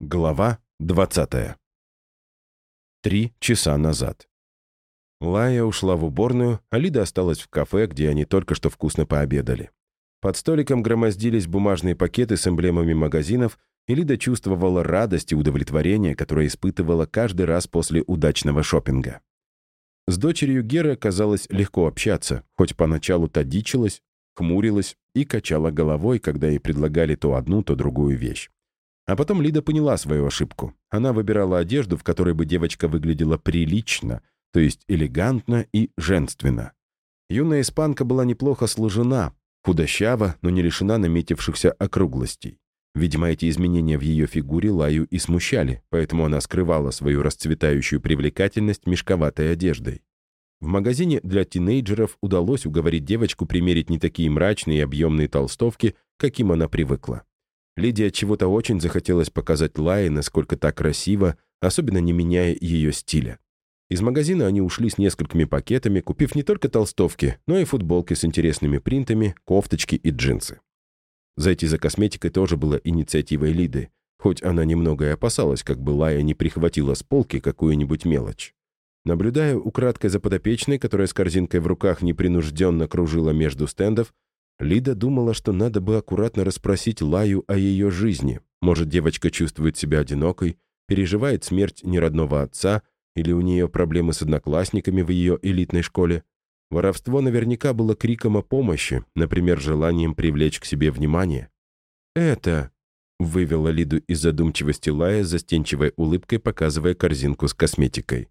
Глава 20. Три часа назад. Лая ушла в уборную, а Лида осталась в кафе, где они только что вкусно пообедали. Под столиком громоздились бумажные пакеты с эмблемами магазинов, и Лида чувствовала радость и удовлетворение, которое испытывала каждый раз после удачного шопинга. С дочерью Геры казалось легко общаться, хоть поначалу та дичилась, хмурилась и качала головой, когда ей предлагали то одну, то другую вещь. А потом Лида поняла свою ошибку. Она выбирала одежду, в которой бы девочка выглядела прилично, то есть элегантно и женственно. Юная испанка была неплохо сложена, худощава, но не лишена наметившихся округлостей. Видимо, эти изменения в ее фигуре Лаю и смущали, поэтому она скрывала свою расцветающую привлекательность мешковатой одеждой. В магазине для тинейджеров удалось уговорить девочку примерить не такие мрачные и объемные толстовки, каким она привыкла. Лидия чего-то очень захотелось показать Лае, насколько так красиво, особенно не меняя ее стиля. Из магазина они ушли с несколькими пакетами, купив не только толстовки, но и футболки с интересными принтами, кофточки и джинсы. Зайти за косметикой тоже было инициативой Лиды, хоть она немного и опасалась, как бы Лая не прихватила с полки какую-нибудь мелочь. Наблюдая украдкой за подопечной, которая с корзинкой в руках непринужденно кружила между стендов, Лида думала, что надо бы аккуратно расспросить Лаю о ее жизни. Может, девочка чувствует себя одинокой, переживает смерть неродного отца или у нее проблемы с одноклассниками в ее элитной школе. Воровство наверняка было криком о помощи, например, желанием привлечь к себе внимание. «Это...» — вывела Лиду из задумчивости Лая застенчивой улыбкой, показывая корзинку с косметикой.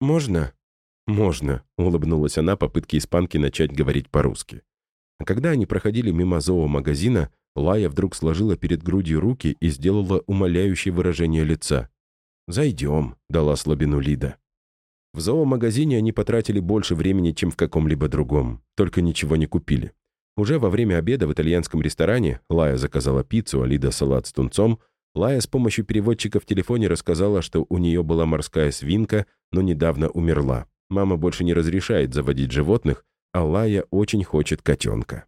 «Можно?» «Можно», — улыбнулась она попытке испанки начать говорить по-русски. А когда они проходили мимо зоомагазина, Лая вдруг сложила перед грудью руки и сделала умоляющее выражение лица. «Зайдем», — дала слабину Лида. В зоомагазине они потратили больше времени, чем в каком-либо другом, только ничего не купили. Уже во время обеда в итальянском ресторане Лая заказала пиццу, а Лида салат с тунцом. Лая с помощью переводчика в телефоне рассказала, что у нее была морская свинка, но недавно умерла. Мама больше не разрешает заводить животных, Алая очень хочет котенка.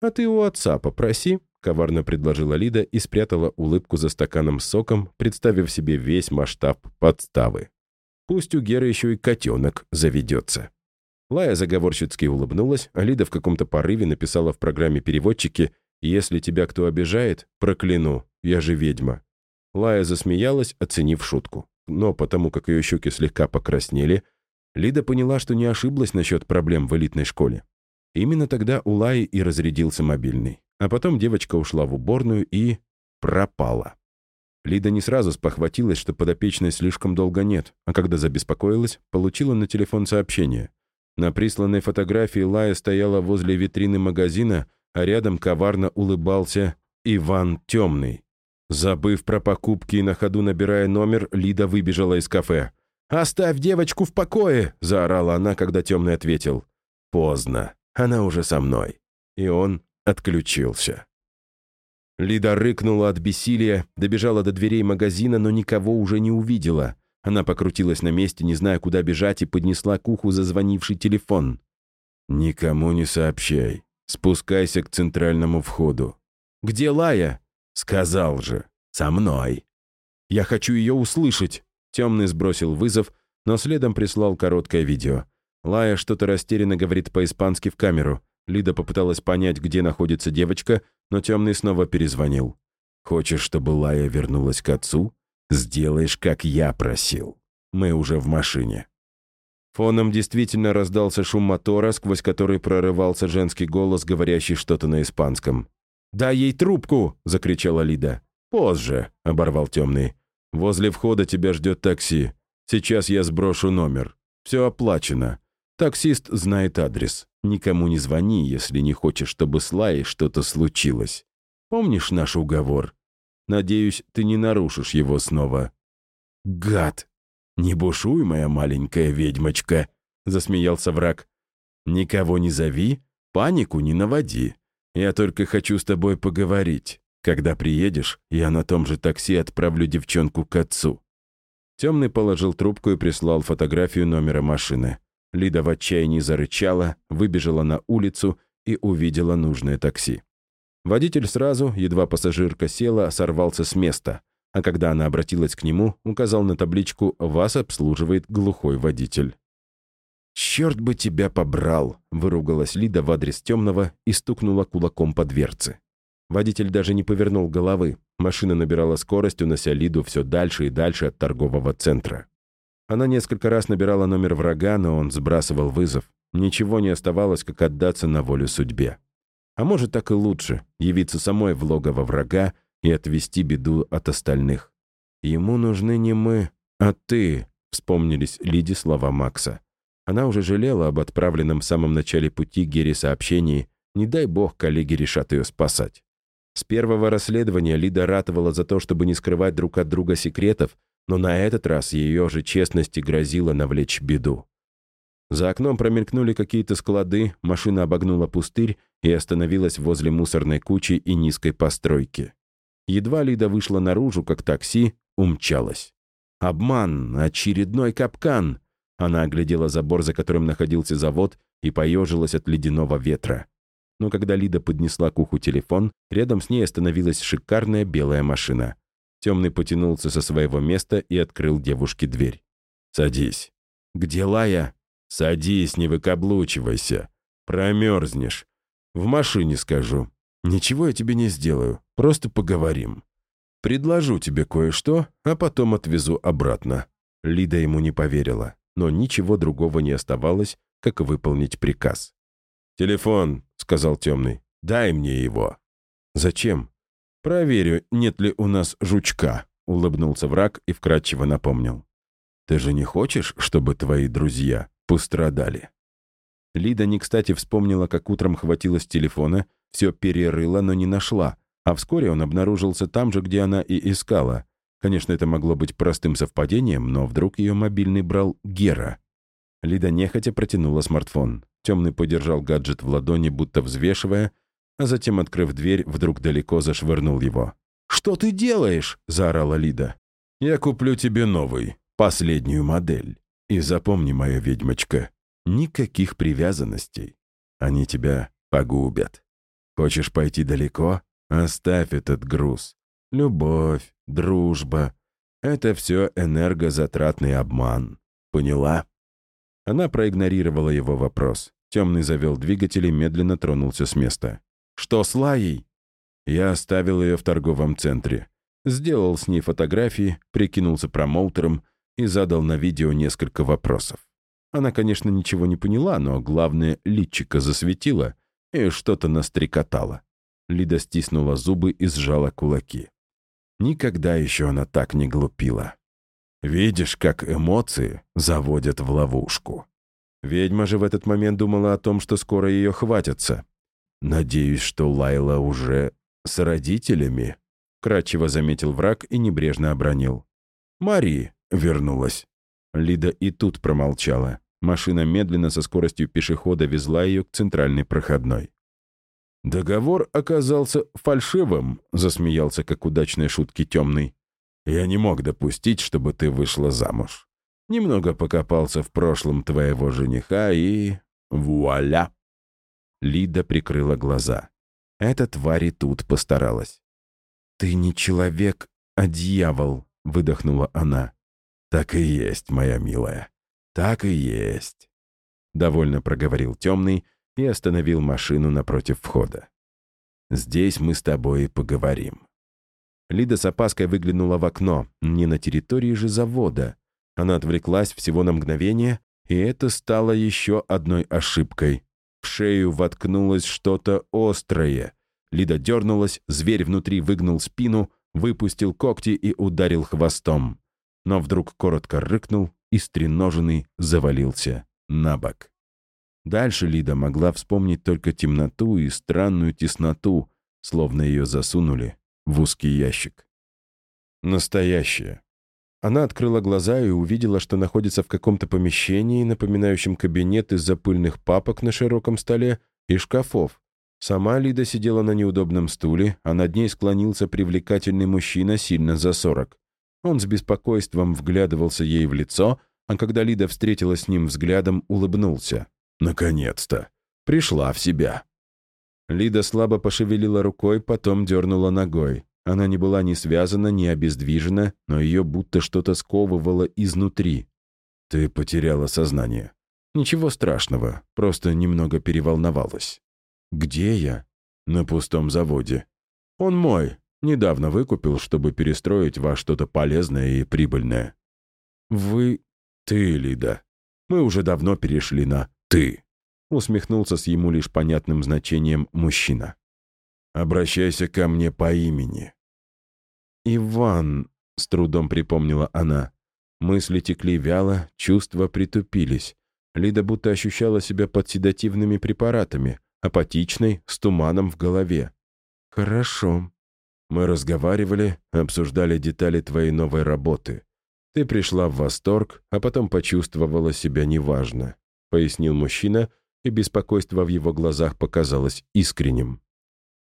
«А ты у отца попроси», — коварно предложила Лида и спрятала улыбку за стаканом с соком, представив себе весь масштаб подставы. «Пусть у Геры еще и котенок заведется». Лая заговорщицки улыбнулась, а Лида в каком-то порыве написала в программе переводчики «Если тебя кто обижает, прокляну, я же ведьма». Лая засмеялась, оценив шутку. Но потому как ее щеки слегка покраснели, Лида поняла, что не ошиблась насчет проблем в элитной школе. Именно тогда у Лаи и разрядился мобильный. А потом девочка ушла в уборную и... пропала. Лида не сразу спохватилась, что подопечной слишком долго нет, а когда забеспокоилась, получила на телефон сообщение. На присланной фотографии Лая стояла возле витрины магазина, а рядом коварно улыбался Иван Темный. Забыв про покупки и на ходу набирая номер, Лида выбежала из кафе. «Оставь девочку в покое!» — заорала она, когда темный ответил. «Поздно. Она уже со мной». И он отключился. Лида рыкнула от бессилия, добежала до дверей магазина, но никого уже не увидела. Она покрутилась на месте, не зная, куда бежать, и поднесла к уху зазвонивший телефон. «Никому не сообщай. Спускайся к центральному входу». «Где Лая?» «Сказал же. Со мной». «Я хочу ее услышать». Темный сбросил вызов, но следом прислал короткое видео. Лая что-то растерянно говорит по-испански в камеру. Лида попыталась понять, где находится девочка, но Темный снова перезвонил. «Хочешь, чтобы Лая вернулась к отцу? Сделаешь, как я просил. Мы уже в машине». Фоном действительно раздался шум мотора, сквозь который прорывался женский голос, говорящий что-то на испанском. «Дай ей трубку!» — закричала Лида. «Позже», — оборвал темный. Возле входа тебя ждет такси. Сейчас я сброшу номер. Все оплачено. Таксист знает адрес. Никому не звони, если не хочешь, чтобы с Лаей что-то случилось. Помнишь наш уговор? Надеюсь, ты не нарушишь его снова». «Гад! Не бушуй, моя маленькая ведьмочка!» — засмеялся враг. «Никого не зови, панику не наводи. Я только хочу с тобой поговорить. Когда приедешь, я на том же такси отправлю девчонку к отцу». Темный положил трубку и прислал фотографию номера машины. Лида в отчаянии зарычала, выбежала на улицу и увидела нужное такси. Водитель сразу, едва пассажирка села, сорвался с места. а когда она обратилась к нему, указал на табличку «Вас обслуживает глухой водитель». «Черт бы тебя побрал!» — выругалась Лида в адрес темного и стукнула кулаком по дверце. Водитель даже не повернул головы. Машина набирала скорость, унося Лиду все дальше и дальше от торгового центра. Она несколько раз набирала номер врага, но он сбрасывал вызов. Ничего не оставалось, как отдаться на волю судьбе. А может, так и лучше — явиться самой в логово врага и отвести беду от остальных. «Ему нужны не мы, а ты», — вспомнились Лиде слова Макса. Она уже жалела об отправленном в самом начале пути Гере сообщении «Не дай бог коллеги решат ее спасать». С первого расследования Лида ратовала за то, чтобы не скрывать друг от друга секретов, но на этот раз ее же честности грозило навлечь беду. За окном промелькнули какие-то склады, машина обогнула пустырь и остановилась возле мусорной кучи и низкой постройки. Едва Лида вышла наружу, как такси, умчалась. Обман, очередной капкан. Она оглядела забор, за которым находился завод, и поежилась от ледяного ветра но когда Лида поднесла к уху телефон, рядом с ней остановилась шикарная белая машина. Темный потянулся со своего места и открыл девушке дверь. «Садись». «Где Лая?» «Садись, не выкаблучивайся. Промерзнешь. В машине скажу. Ничего я тебе не сделаю, просто поговорим. Предложу тебе кое-что, а потом отвезу обратно». Лида ему не поверила, но ничего другого не оставалось, как выполнить приказ. «Телефон», — сказал темный. «Дай мне его». «Зачем?» «Проверю, нет ли у нас жучка», — улыбнулся враг и вкратчиво напомнил. «Ты же не хочешь, чтобы твои друзья пострадали?» Лида не кстати вспомнила, как утром хватилась телефона, все перерыла, но не нашла, а вскоре он обнаружился там же, где она и искала. Конечно, это могло быть простым совпадением, но вдруг ее мобильный брал Гера. Лида нехотя протянула смартфон. Темный подержал гаджет в ладони, будто взвешивая, а затем, открыв дверь, вдруг далеко зашвырнул его. «Что ты делаешь?» — заорала Лида. «Я куплю тебе новый, последнюю модель. И запомни, моя ведьмочка, никаких привязанностей. Они тебя погубят. Хочешь пойти далеко? Оставь этот груз. Любовь, дружба — это все энергозатратный обман. Поняла?» Она проигнорировала его вопрос. Темный завел двигатель и медленно тронулся с места. «Что с Лаей?» Я оставил ее в торговом центре. Сделал с ней фотографии, прикинулся промоутером и задал на видео несколько вопросов. Она, конечно, ничего не поняла, но главное, личико засветило и что-то настрекотало. Лида стиснула зубы и сжала кулаки. Никогда еще она так не глупила. Видишь, как эмоции заводят в ловушку. Ведьма же в этот момент думала о том, что скоро ее хватятся. «Надеюсь, что Лайла уже с родителями?» Кратчево заметил враг и небрежно обронил. «Мари вернулась». Лида и тут промолчала. Машина медленно со скоростью пешехода везла ее к центральной проходной. «Договор оказался фальшивым», — засмеялся, как удачной шутки темный. «Я не мог допустить, чтобы ты вышла замуж. Немного покопался в прошлом твоего жениха и... вуаля!» Лида прикрыла глаза. Эта тварь и тут постаралась. «Ты не человек, а дьявол», — выдохнула она. «Так и есть, моя милая, так и есть», — довольно проговорил темный и остановил машину напротив входа. «Здесь мы с тобой поговорим». Лида с опаской выглянула в окно, не на территории же завода, она отвлеклась всего на мгновение, и это стало еще одной ошибкой. В шею воткнулось что-то острое. Лида дернулась, зверь внутри выгнул спину, выпустил когти и ударил хвостом. Но вдруг коротко рыкнул, и стреноженный завалился на бок. Дальше Лида могла вспомнить только темноту и странную тесноту, словно ее засунули в узкий ящик. Настоящее. Она открыла глаза и увидела, что находится в каком-то помещении, напоминающем кабинет из-за пыльных папок на широком столе и шкафов. Сама Лида сидела на неудобном стуле, а над ней склонился привлекательный мужчина сильно за сорок. Он с беспокойством вглядывался ей в лицо, а когда Лида встретилась с ним взглядом, улыбнулся. «Наконец-то! Пришла в себя!» Лида слабо пошевелила рукой, потом дернула ногой. Она не была ни связана, ни обездвижена, но ее будто что-то сковывало изнутри. «Ты потеряла сознание». «Ничего страшного, просто немного переволновалась». «Где я?» «На пустом заводе». «Он мой. Недавно выкупил, чтобы перестроить во что-то полезное и прибыльное». «Вы...» «Ты, Лида. Мы уже давно перешли на «ты», — усмехнулся с ему лишь понятным значением мужчина. «Обращайся ко мне по имени». «Иван», — с трудом припомнила она. Мысли текли вяло, чувства притупились. Лида будто ощущала себя под седативными препаратами, апатичной, с туманом в голове. «Хорошо». Мы разговаривали, обсуждали детали твоей новой работы. Ты пришла в восторг, а потом почувствовала себя неважно», — пояснил мужчина, и беспокойство в его глазах показалось искренним.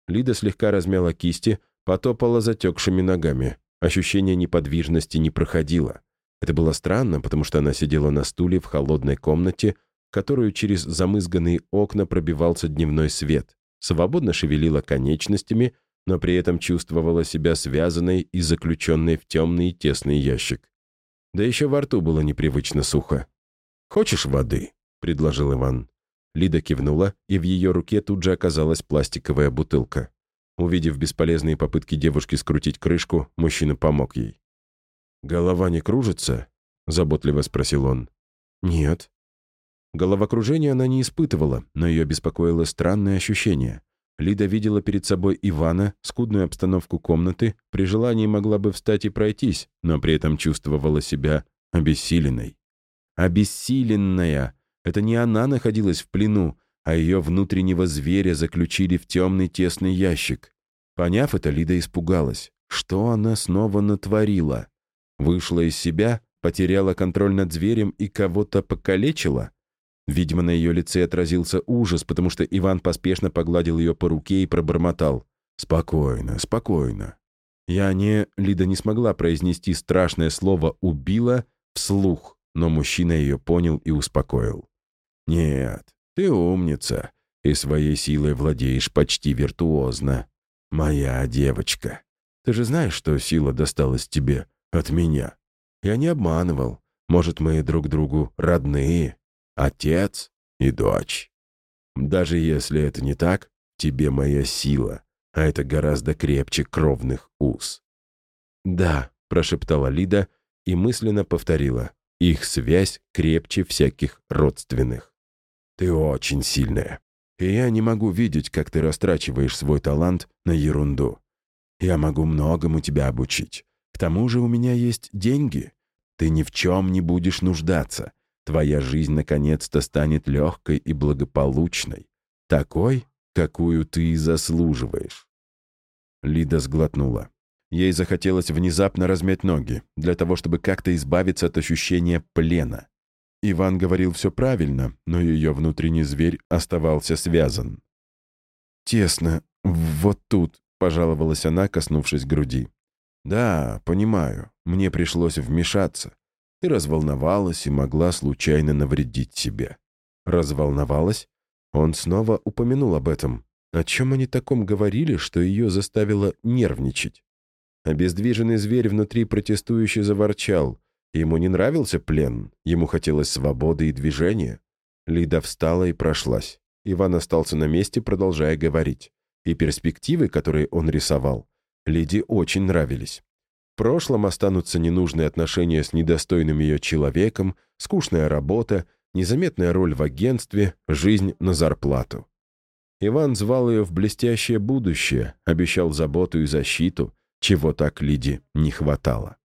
Лида слегка размяла кисти, потопала затекшими ногами. Ощущение неподвижности не проходило. Это было странно, потому что она сидела на стуле в холодной комнате, которую через замызганные окна пробивался дневной свет, свободно шевелила конечностями, но при этом чувствовала себя связанной и заключенной в темный тесный ящик. Да еще во рту было непривычно сухо. «Хочешь воды?» — предложил Иван. Лида кивнула, и в ее руке тут же оказалась пластиковая бутылка. Увидев бесполезные попытки девушки скрутить крышку, мужчина помог ей. «Голова не кружится?» — заботливо спросил он. «Нет». Головокружение она не испытывала, но ее беспокоило странное ощущение. Лида видела перед собой Ивана, скудную обстановку комнаты, при желании могла бы встать и пройтись, но при этом чувствовала себя обессиленной. Обессиленная! Это не она находилась в плену, а ее внутреннего зверя заключили в темный тесный ящик. Поняв это, Лида испугалась. Что она снова натворила? Вышла из себя, потеряла контроль над зверем и кого-то покалечила? Видимо, на ее лице отразился ужас, потому что Иван поспешно погладил ее по руке и пробормотал. «Спокойно, спокойно». Я не... Лида не смогла произнести страшное слово «убила» вслух, но мужчина ее понял и успокоил. «Нет, ты умница и своей силой владеешь почти виртуозно. Моя девочка. Ты же знаешь, что сила досталась тебе от меня. Я не обманывал. Может, мы друг другу родные, отец и дочь. Даже если это не так, тебе моя сила, а это гораздо крепче кровных уз». «Да», — прошептала Лида и мысленно повторила, «их связь крепче всяких родственных». «Ты очень сильная, и я не могу видеть, как ты растрачиваешь свой талант на ерунду. Я могу многому тебя обучить. К тому же у меня есть деньги. Ты ни в чем не будешь нуждаться. Твоя жизнь наконец-то станет легкой и благополучной, такой, какую ты и заслуживаешь». Лида сглотнула. Ей захотелось внезапно размять ноги, для того, чтобы как-то избавиться от ощущения плена. Иван говорил все правильно, но ее внутренний зверь оставался связан. «Тесно, вот тут», — пожаловалась она, коснувшись груди. «Да, понимаю, мне пришлось вмешаться. Ты разволновалась и могла случайно навредить себе. Разволновалась? Он снова упомянул об этом. О чем они таком говорили, что ее заставило нервничать? Обездвиженный зверь внутри протестующе заворчал. Ему не нравился плен, ему хотелось свободы и движения. Лида встала и прошлась. Иван остался на месте, продолжая говорить. И перспективы, которые он рисовал, Лиде очень нравились. В прошлом останутся ненужные отношения с недостойным ее человеком, скучная работа, незаметная роль в агентстве, жизнь на зарплату. Иван звал ее в блестящее будущее, обещал заботу и защиту, чего так Лиде не хватало.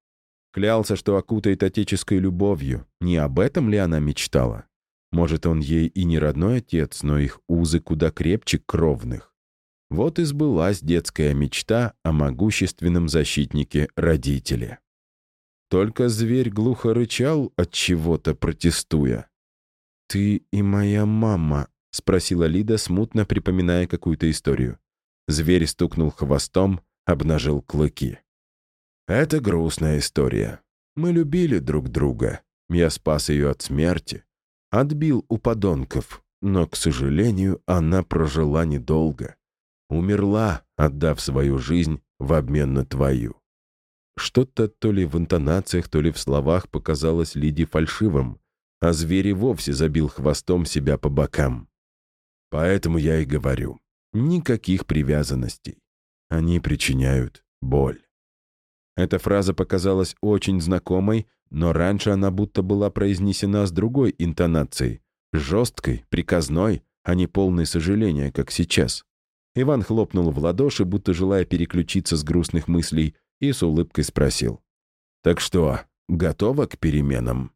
Клялся, что окутает отеческой любовью. Не об этом ли она мечтала? Может, он ей и не родной отец, но их узы куда крепче кровных. Вот и сбылась детская мечта о могущественном защитнике-родителе. Только зверь глухо рычал от чего-то, протестуя. «Ты и моя мама», — спросила Лида, смутно припоминая какую-то историю. Зверь стукнул хвостом, обнажил клыки. «Это грустная история. Мы любили друг друга. Я спас ее от смерти. Отбил у подонков, но, к сожалению, она прожила недолго умерла, отдав свою жизнь в обмен на твою». Что-то то ли в интонациях, то ли в словах показалось Лиде фальшивым, а зверь и вовсе забил хвостом себя по бокам. Поэтому я и говорю, никаких привязанностей. Они причиняют боль. Эта фраза показалась очень знакомой, но раньше она будто была произнесена с другой интонацией, жесткой, приказной, а не полной сожаления, как сейчас. Иван хлопнул в ладоши, будто желая переключиться с грустных мыслей, и с улыбкой спросил. «Так что, готова к переменам?»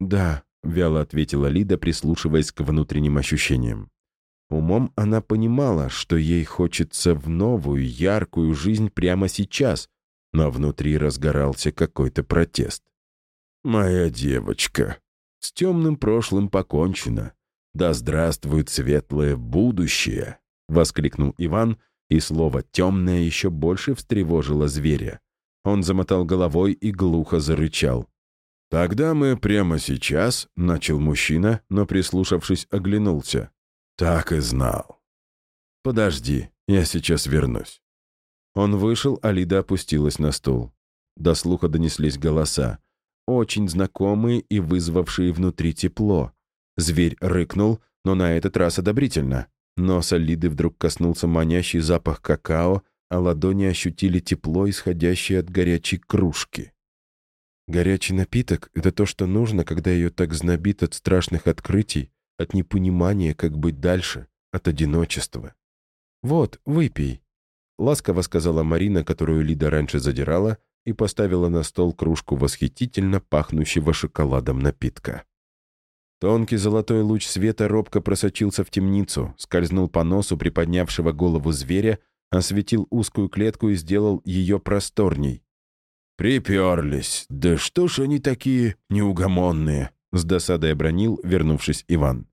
«Да», — вяло ответила Лида, прислушиваясь к внутренним ощущениям. Умом она понимала, что ей хочется в новую, яркую жизнь прямо сейчас, но внутри разгорался какой-то протест. «Моя девочка, с темным прошлым покончено. Да здравствует светлое будущее!» — воскликнул Иван, и слово «темное» еще больше встревожило зверя. Он замотал головой и глухо зарычал. «Тогда мы прямо сейчас», — начал мужчина, но, прислушавшись, оглянулся. «Так и знал». «Подожди, я сейчас вернусь». Он вышел, а Лида опустилась на стул. До слуха донеслись голоса, очень знакомые и вызвавшие внутри тепло. Зверь рыкнул, но на этот раз одобрительно. Носа Лиды вдруг коснулся манящий запах какао, а ладони ощутили тепло, исходящее от горячей кружки. Горячий напиток — это то, что нужно, когда ее так знобит от страшных открытий, от непонимания, как быть дальше, от одиночества. «Вот, выпей», — ласково сказала Марина, которую Лида раньше задирала, и поставила на стол кружку восхитительно пахнущего шоколадом напитка. Тонкий золотой луч света робко просочился в темницу, скользнул по носу приподнявшего голову зверя, осветил узкую клетку и сделал ее просторней. «Приперлись! Да что ж они такие неугомонные!» — с досадой обронил, вернувшись Иван.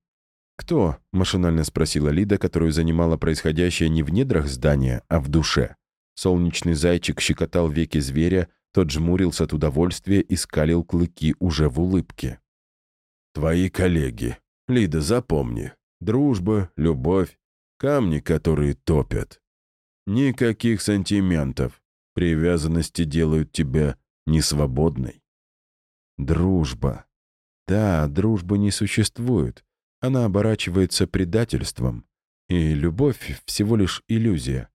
«Кто?» — машинально спросила Лида, которую занимала происходящее не в недрах здания, а в душе. Солнечный зайчик щекотал веки зверя, тот жмурился от удовольствия и скалил клыки уже в улыбке. Твои коллеги. Лида, запомни. Дружба, любовь, камни, которые топят. Никаких сантиментов. Привязанности делают тебя несвободной. Дружба. Да, дружбы не существует. Она оборачивается предательством. И любовь всего лишь иллюзия.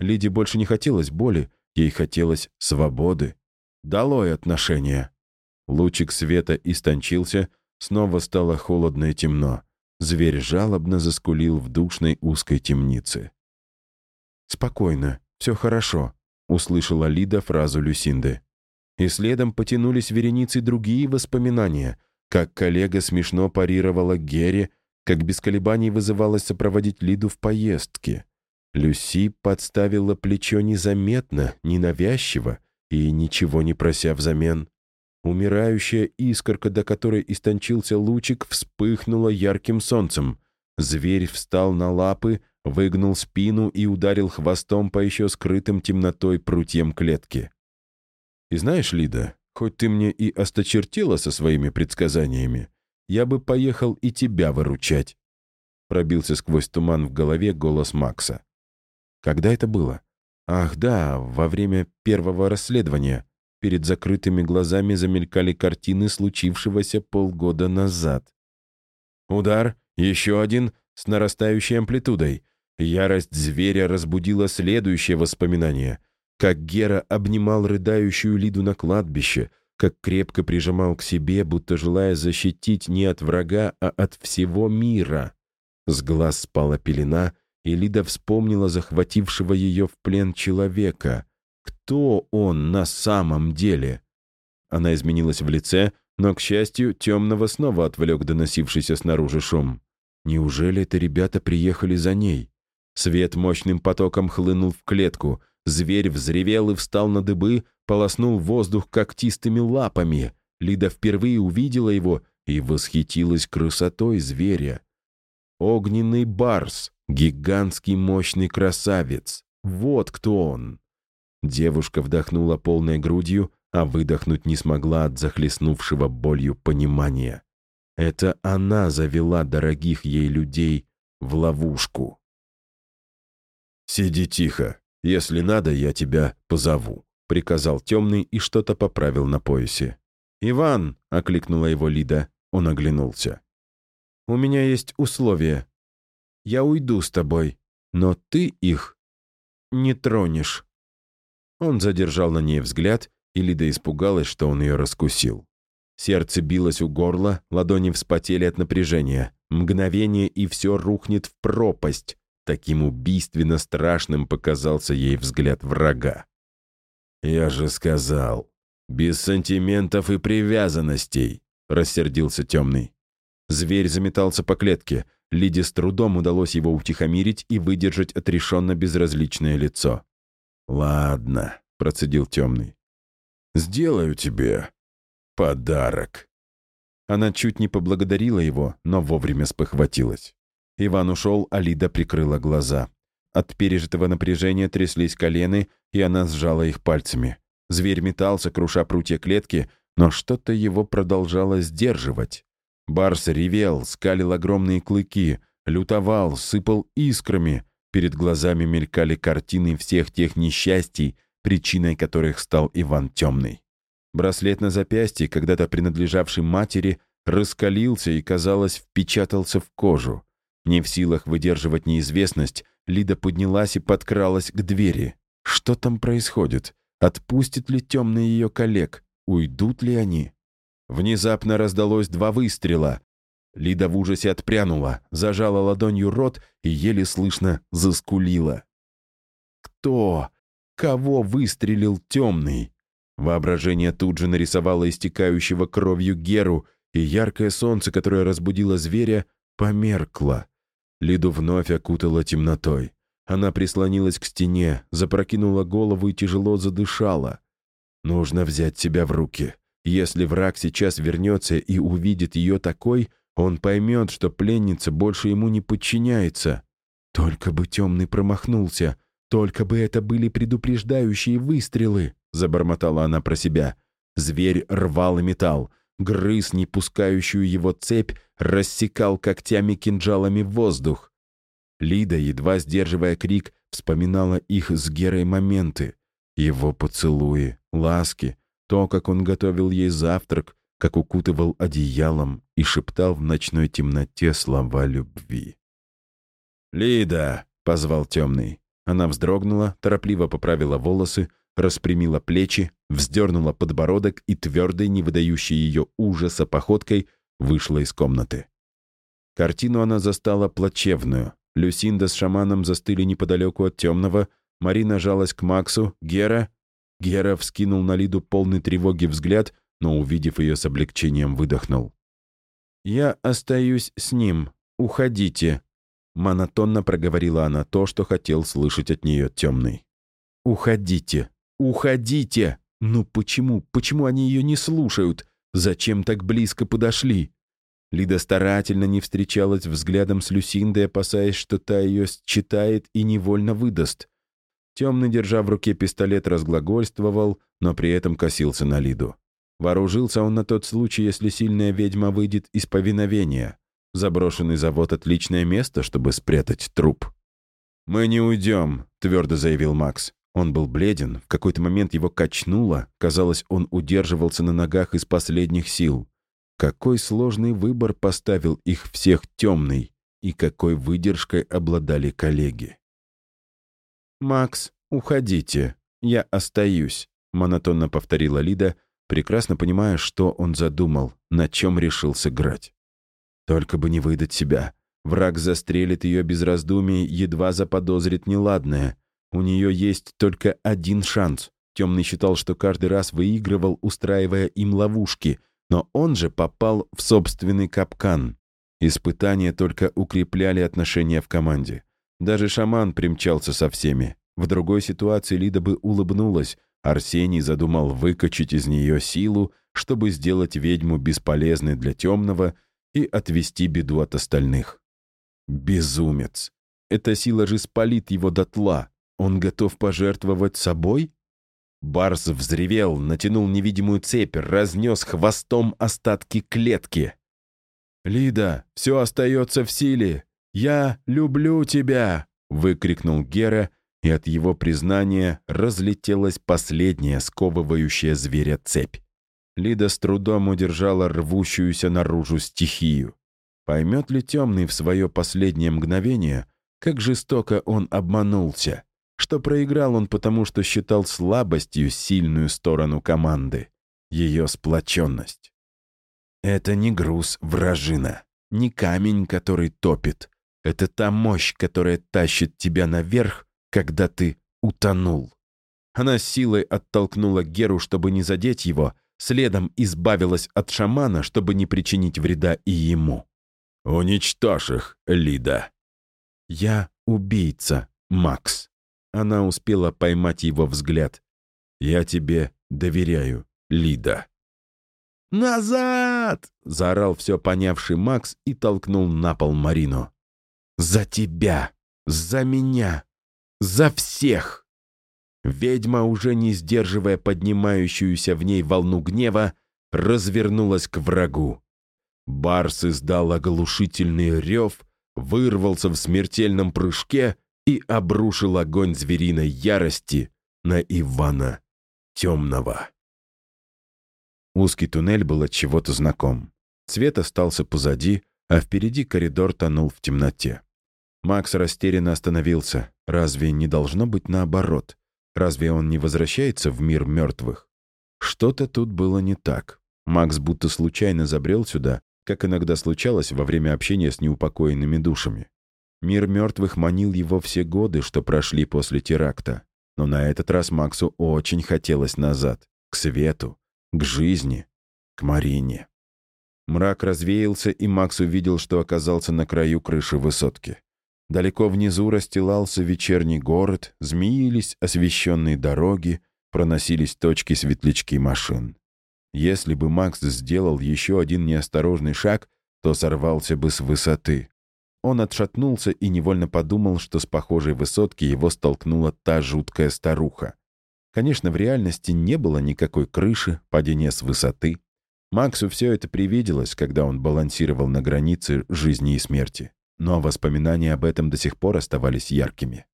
Лиде больше не хотелось боли, ей хотелось свободы. Долой отношения. Лучик света истончился, Снова стало холодно и темно. Зверь жалобно заскулил в душной узкой темнице. «Спокойно, все хорошо», — услышала Лида фразу Люсинды. И следом потянулись вереницы другие воспоминания, как коллега смешно парировала Гере, как без колебаний вызывалась сопроводить Лиду в поездке. Люси подставила плечо незаметно, ненавязчиво и ничего не прося взамен. Умирающая искорка, до которой истончился лучик, вспыхнула ярким солнцем. Зверь встал на лапы, выгнул спину и ударил хвостом по еще скрытым темнотой прутьям клетки. «И знаешь, Лида, хоть ты мне и осточертела со своими предсказаниями, я бы поехал и тебя выручать», пробился сквозь туман в голове голос Макса. «Когда это было?» «Ах, да, во время первого расследования. Перед закрытыми глазами замелькали картины случившегося полгода назад. Удар, еще один, с нарастающей амплитудой. Ярость зверя разбудила следующее воспоминание. Как Гера обнимал рыдающую Лиду на кладбище, как крепко прижимал к себе, будто желая защитить не от врага, а от всего мира. С глаз спала пелена, и Лида вспомнила захватившего ее в плен человека кто он на самом деле. Она изменилась в лице, но, к счастью, темного снова отвлек доносившийся снаружи шум. Неужели это ребята приехали за ней? Свет мощным потоком хлынул в клетку. Зверь взревел и встал на дыбы, полоснул воздух когтистыми лапами. Лида впервые увидела его и восхитилась красотой зверя. Огненный барс, гигантский мощный красавец. Вот кто он. Девушка вдохнула полной грудью, а выдохнуть не смогла от захлестнувшего болью понимания. Это она завела дорогих ей людей в ловушку. «Сиди тихо, Если надо, я тебя позову», — приказал темный и что-то поправил на поясе. «Иван!» — окликнула его Лида. Он оглянулся. «У меня есть условия. Я уйду с тобой, но ты их не тронешь». Он задержал на ней взгляд, и Лида испугалась, что он ее раскусил. Сердце билось у горла, ладони вспотели от напряжения. Мгновение, и все рухнет в пропасть. Таким убийственно страшным показался ей взгляд врага. «Я же сказал, без сантиментов и привязанностей», — рассердился темный. Зверь заметался по клетке. Лиде с трудом удалось его утихомирить и выдержать отрешенно безразличное лицо. «Ладно», — процедил темный. «Сделаю тебе подарок». Она чуть не поблагодарила его, но вовремя спохватилась. Иван ушел, а Лида прикрыла глаза. От пережитого напряжения тряслись колены, и она сжала их пальцами. Зверь метался, круша прутья клетки, но что-то его продолжало сдерживать. Барс ревел, скалил огромные клыки, лютовал, сыпал искрами. Перед глазами мелькали картины всех тех несчастий, причиной которых стал Иван Темный. Браслет на запястье, когда-то принадлежавший матери, раскалился и, казалось, впечатался в кожу. Не в силах выдерживать неизвестность, Лида поднялась и подкралась к двери. Что там происходит? Отпустит ли темный ее коллег? Уйдут ли они? Внезапно раздалось два выстрела. Лида в ужасе отпрянула, зажала ладонью рот и еле слышно заскулила. «Кто? Кого выстрелил темный?» Воображение тут же нарисовало истекающего кровью Геру, и яркое солнце, которое разбудило зверя, померкло. Лиду вновь окутала темнотой. Она прислонилась к стене, запрокинула голову и тяжело задышала. Нужно взять себя в руки. Если враг сейчас вернется и увидит ее такой, он поймет, что пленница больше ему не подчиняется. Только бы темный промахнулся, только бы это были предупреждающие выстрелы. — забормотала она про себя. Зверь рвал и металл, грыз не пускающую его цепь, рассекал когтями-кинжалами воздух. Лида, едва сдерживая крик, вспоминала их с Герой моменты. Его поцелуи, ласки, то, как он готовил ей завтрак, как укутывал одеялом и шептал в ночной темноте слова любви. «Лида!» — позвал темный. Она вздрогнула, торопливо поправила волосы, распрямила плечи, вздернула подбородок и твердой, не выдающей ее ужаса походкой, вышла из комнаты. Картину она застала плачевную. Люсинда с шаманом застыли неподалеку от темного, Марина жалась к Максу, Гера... Гера вскинул на Лиду полный тревоги взгляд, но, увидев ее с облегчением, выдохнул. «Я остаюсь с ним. Уходите», — монотонно проговорила она то, что хотел слышать от нее темный. «Уходите». «Уходите!» «Ну почему? Почему они ее не слушают? Зачем так близко подошли?» Лида старательно не встречалась взглядом с Люсиндой, опасаясь, что та ее считает и невольно выдаст. Темный, держа в руке пистолет, разглагольствовал, но при этом косился на Лиду. Вооружился он на тот случай, если сильная ведьма выйдет из повиновения. Заброшенный завод — отличное место, чтобы спрятать труп. «Мы не уйдем», — твердо заявил Макс. Он был бледен, в какой-то момент его качнуло, казалось, он удерживался на ногах из последних сил. Какой сложный выбор поставил их всех темный, и какой выдержкой обладали коллеги. «Макс, уходите, я остаюсь», — монотонно повторила Лида, прекрасно понимая, что он задумал, на чем решил сыграть. Только бы не выдать себя. Враг застрелит ее без раздумий, едва заподозрит неладное. У нее есть только один шанс. Темный считал, что каждый раз выигрывал, устраивая им ловушки, но он же попал в собственный капкан. Испытания только укрепляли отношения в команде. Даже шаман примчался со всеми. В другой ситуации Лида бы улыбнулась. Арсений задумал выкачать из нее силу, чтобы сделать ведьму бесполезной для темного и отвести беду от остальных. Безумец! Эта сила же спалит его дотла. Он готов пожертвовать собой? Барс взревел, натянул невидимую цепь, разнес хвостом остатки клетки. «Лида, все остается в силе! Я люблю тебя!» — выкрикнул Гера, и от его признания разлетелась последняя сковывающая зверя цепь. Лида с трудом удержала рвущуюся наружу стихию. Поймет ли темный в свое последнее мгновение, как жестоко он обманулся, что проиграл он потому, что считал слабостью сильную сторону команды, ее сплоченность. Это не груз вражина, не камень, который топит. Это та мощь, которая тащит тебя наверх, когда ты утонул. Она силой оттолкнула Геру, чтобы не задеть его, следом избавилась от шамана, чтобы не причинить вреда и ему. «Уничтожь их, Лида!» «Я убийца, Макс». Она успела поймать его взгляд. «Я тебе доверяю, Лида». «Назад!» — заорал все понявший Макс и толкнул на пол Марину. «За тебя! За меня! За всех!» Ведьма, уже не сдерживая поднимающуюся в ней волну гнева, развернулась к врагу. Барс издал оглушительный рев, вырвался в смертельном прыжке и обрушил огонь звериной ярости на Ивана Темного. Узкий туннель был от чего-то знаком. Цвет остался позади, а впереди коридор тонул в темноте. Макс растерянно остановился. Разве не должно быть наоборот? Разве он не возвращается в мир мертвых? Что-то тут было не так. Макс будто случайно забрел сюда, как иногда случалось во время общения с неупокоенными душами. Мир мертвых манил его все годы, что прошли после теракта. Но на этот раз Максу очень хотелось назад, к свету, к жизни, к Марине. Мрак развеялся, и Макс увидел, что оказался на краю крыши высотки. Далеко внизу расстилался вечерний город, змеились освещенные дороги, проносились точки-светлячки машин. Если бы Макс сделал еще один неосторожный шаг, то сорвался бы с высоты. Он отшатнулся и невольно подумал, что с похожей высотки его столкнула та жуткая старуха. Конечно, в реальности не было никакой крыши, падения с высоты. Максу все это привиделось, когда он балансировал на границе жизни и смерти но воспоминания об этом до сих пор оставались яркими.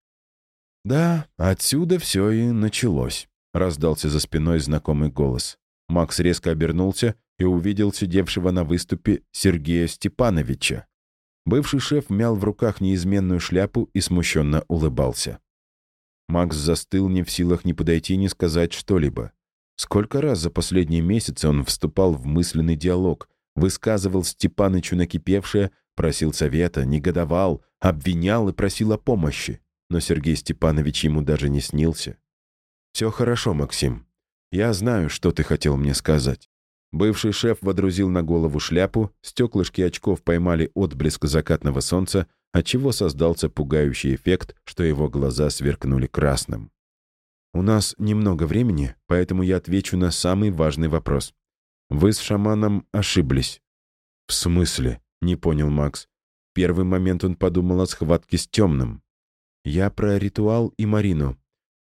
«Да, отсюда все и началось», — раздался за спиной знакомый голос. Макс резко обернулся и увидел сидевшего на выступе Сергея Степановича. Бывший шеф мял в руках неизменную шляпу и смущенно улыбался. Макс застыл не в силах ни подойти, ни сказать что-либо. Сколько раз за последние месяцы он вступал в мысленный диалог, высказывал Степанычу накипевшее, Просил совета, негодовал, обвинял и просил о помощи. Но Сергей Степанович ему даже не снился. «Все хорошо, Максим. Я знаю, что ты хотел мне сказать». Бывший шеф водрузил на голову шляпу, стеклышки очков поймали отблеск закатного солнца, отчего создался пугающий эффект, что его глаза сверкнули красным. «У нас немного времени, поэтому я отвечу на самый важный вопрос. Вы с шаманом ошиблись». «В смысле?» — не понял Макс. В первый момент он подумал о схватке с темным. «Я про ритуал и Марину.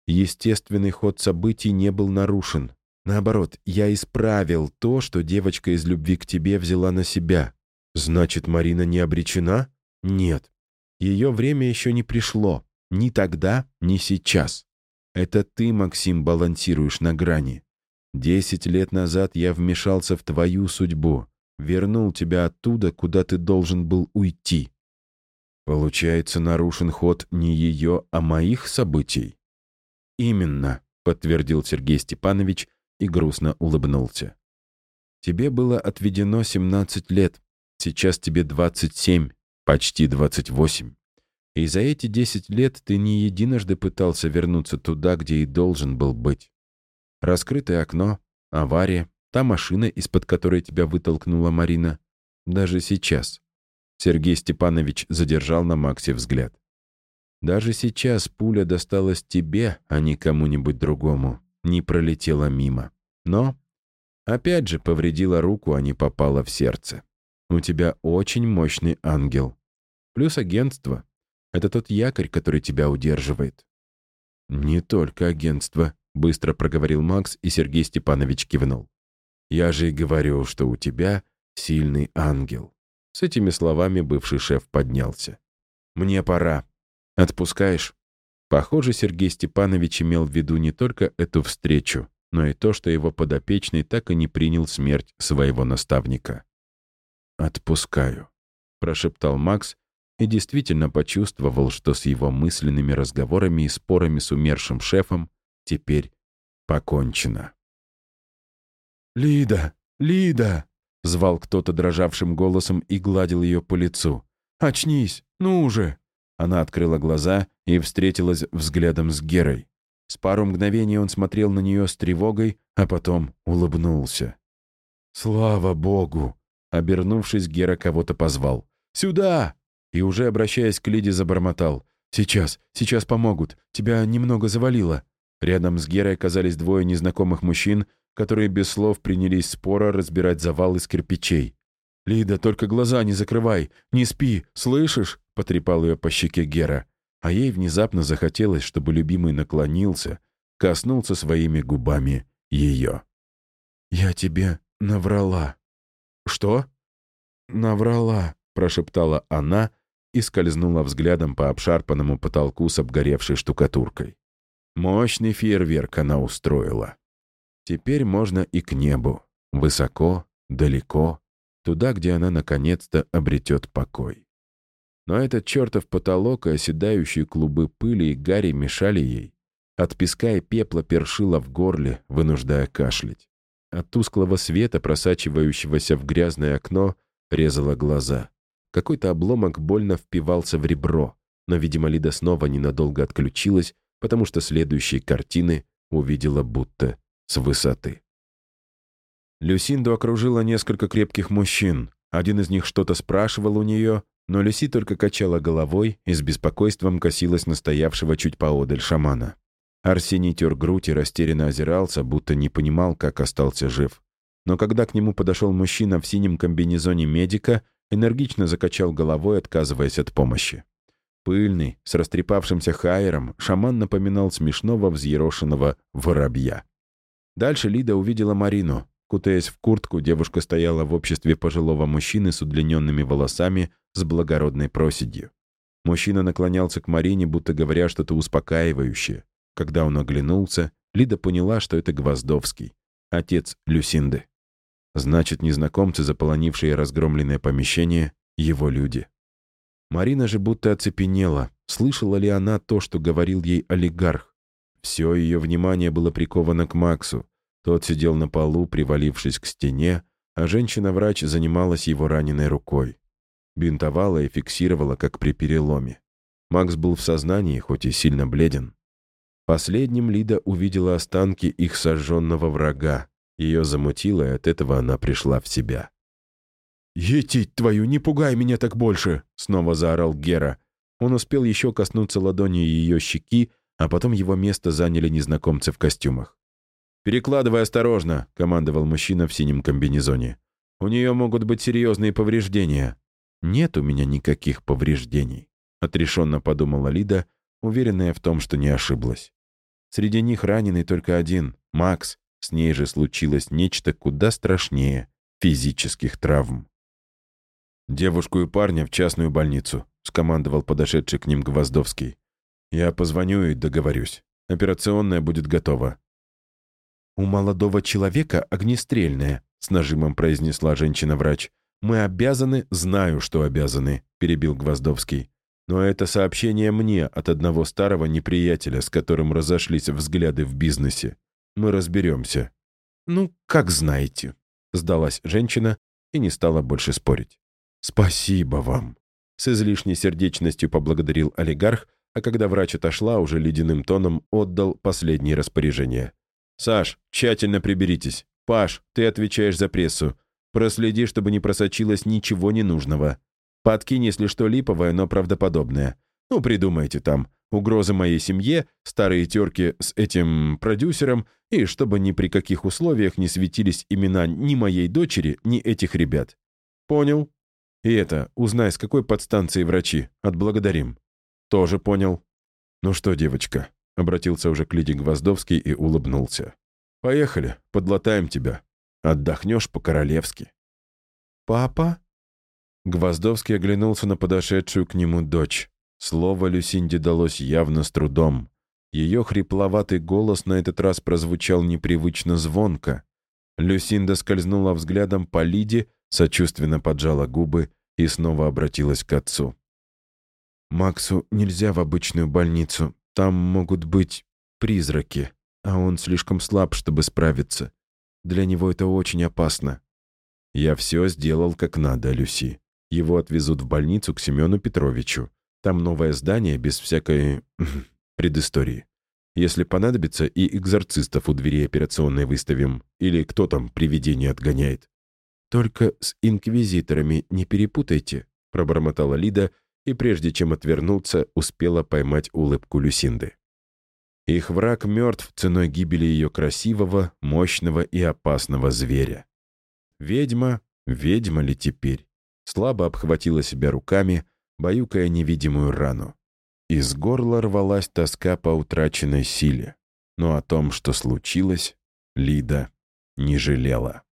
Естественный ход событий не был нарушен. Наоборот, я исправил то, что девочка из любви к тебе взяла на себя. Значит, Марина не обречена? Нет. Ее время еще не пришло. Ни тогда, ни сейчас. Это ты, Максим, балансируешь на грани. Десять лет назад я вмешался в твою судьбу вернул тебя оттуда, куда ты должен был уйти. Получается, нарушен ход не ее, а моих событий? Именно, подтвердил Сергей Степанович и грустно улыбнулся. Тебе было отведено 17 лет, сейчас тебе 27, почти 28. И за эти 10 лет ты не единожды пытался вернуться туда, где и должен был быть. Раскрытое окно, авария, Та машина, из-под которой тебя вытолкнула Марина. Даже сейчас. Сергей Степанович задержал на Максе взгляд. Даже сейчас пуля досталась тебе, а не кому-нибудь другому. Не пролетела мимо. Но, опять же, повредила руку, а не попала в сердце. У тебя очень мощный ангел. Плюс агентство. Это тот якорь, который тебя удерживает. «Не только агентство», — быстро проговорил Макс, и Сергей Степанович кивнул. Я же и говорю, что у тебя сильный ангел». С этими словами бывший шеф поднялся. «Мне пора. Отпускаешь?» Похоже, Сергей Степанович имел в виду не только эту встречу, но и то, что его подопечный так и не принял смерть своего наставника. «Отпускаю», — прошептал Макс и действительно почувствовал, что с его мысленными разговорами и спорами с умершим шефом теперь покончено. «Лида! Лида!» — звал кто-то дрожавшим голосом и гладил ее по лицу. «Очнись! Ну уже!» Она открыла глаза и встретилась взглядом с Герой. С пару мгновений он смотрел на нее с тревогой, а потом улыбнулся. «Слава Богу!» Обернувшись, Гера кого-то позвал. «Сюда!» И уже обращаясь к Лиде, забормотал. «Сейчас, сейчас помогут. Тебя немного завалило». Рядом с Герой оказались двое незнакомых мужчин, которые без слов принялись споро разбирать завал из кирпичей. «Лида, только глаза не закрывай! Не спи! Слышишь?» — потрепал ее по щеке Гера а ей внезапно захотелось, чтобы любимый наклонился, коснулся своими губами ее. «Я тебе наврала». «Что?» «Наврала», — прошептала она и скользнула взглядом по обшарпанному потолку с обгоревшей штукатуркой. Мощный фейерверк она устроила. Теперь можно и к небу, высоко, далеко, туда, где она наконец-то обретет покой. Но этот чертов потолок и оседающие клубы пыли и гари мешали ей. От песка и пепла першило в горле, вынуждая кашлять. От тусклого света, просачивающегося в грязное окно, резало глаза. Какой-то обломок больно впивался в ребро, но, видимо, Лида снова ненадолго отключилась, потому что следующие картины увидела будто с высоты. Люсинду окружила несколько крепких мужчин. Один из них что-то спрашивал у нее, но Люси только качала головой и с беспокойством косилась на стоявшего чуть поодаль шамана. Арсений тер грудь и растерянно озирался, будто не понимал, как остался жив. Но когда к нему подошел мужчина в синем комбинезоне медика, энергично закачал головой, отказываясь от помощи. Пыльный, с растрепавшимся хайером, шаман напоминал смешного взъерошенного воробья. Дальше Лида увидела Марину. Кутаясь в куртку, девушка стояла в обществе пожилого мужчины с удлиненными волосами, с благородной проседью. Мужчина наклонялся к Марине, будто говоря что-то успокаивающее. Когда он оглянулся, Лида поняла, что это Гвоздовский, отец Люсинды. Значит, незнакомцы, заполонившие разгромленное помещение, его люди. Марина же будто оцепенела. Слышала ли она то, что говорил ей олигарх? Все ее внимание было приковано к Максу. Тот сидел на полу, привалившись к стене, а женщина-врач занималась его раненой рукой. Бинтовала и фиксировала, как при переломе. Макс был в сознании, хоть и сильно бледен. Последним Лида увидела останки их сожженного врага. Ее замутило, и от этого она пришла в себя. «Етить твою, не пугай меня так больше!» — снова заорал Гера. Он успел еще коснуться ладонью ее щеки, а потом его место заняли незнакомцы в костюмах. «Перекладывай осторожно», — командовал мужчина в синем комбинезоне. «У нее могут быть серьезные повреждения». «Нет у меня никаких повреждений», — отрешенно подумала Лида, уверенная в том, что не ошиблась. Среди них раненый только один — Макс. С ней же случилось нечто куда страшнее физических травм. «Девушку и парня в частную больницу», — скомандовал подошедший к ним Гвоздовский. «Я позвоню и договорюсь. Операционная будет готова». «У молодого человека огнестрельная», — с нажимом произнесла женщина-врач. «Мы обязаны, знаю, что обязаны», — перебил Гвоздовский. «Но это сообщение мне от одного старого неприятеля, с которым разошлись взгляды в бизнесе. Мы разберемся». «Ну, как знаете», — сдалась женщина и не стала больше спорить. «Спасибо вам», — с излишней сердечностью поблагодарил олигарх, а когда врач отошла, уже ледяным тоном отдал последние распоряжения. «Саш, тщательно приберитесь. Паш, ты отвечаешь за прессу. Проследи, чтобы не просочилось ничего ненужного. Подкинь, если что, липовое, но правдоподобное. Ну, придумайте там. Угрозы моей семье, старые терки с этим продюсером, и чтобы ни при каких условиях не светились имена ни моей дочери, ни этих ребят. Понял? И это, узнай, с какой подстанции врачи. Отблагодарим. Тоже понял. Ну что, девочка, обратился уже к Лиде Гвоздовский и улыбнулся. Поехали, подлатаем тебя. Отдохнешь по-королевски». «Папа?» Гвоздовский оглянулся на подошедшую к нему дочь. Слово Люсинде далось явно с трудом. Ее хрипловатый голос на этот раз прозвучал непривычно звонко. Люсинда скользнула взглядом по Лиде, сочувственно поджала губы и снова обратилась к отцу. «Максу нельзя в обычную больницу. Там могут быть призраки, а он слишком слаб, чтобы справиться. Для него это очень опасно». «Я все сделал как надо, Люси. Его отвезут в больницу к Семену Петровичу. Там новое здание без всякой предыстории. Если понадобится, и экзорцистов у двери операционной выставим. Или кто там привидение отгоняет. «Только с инквизиторами не перепутайте», — пробормотала Лида, и прежде чем отвернуться, успела поймать улыбку Люсинды. Их враг мертв ценой гибели ее красивого, мощного и опасного зверя. Ведьма, ведьма ли теперь, слабо обхватила себя руками, баюкая невидимую рану. Из горла рвалась тоска по утраченной силе, но о том, что случилось, Лида не жалела.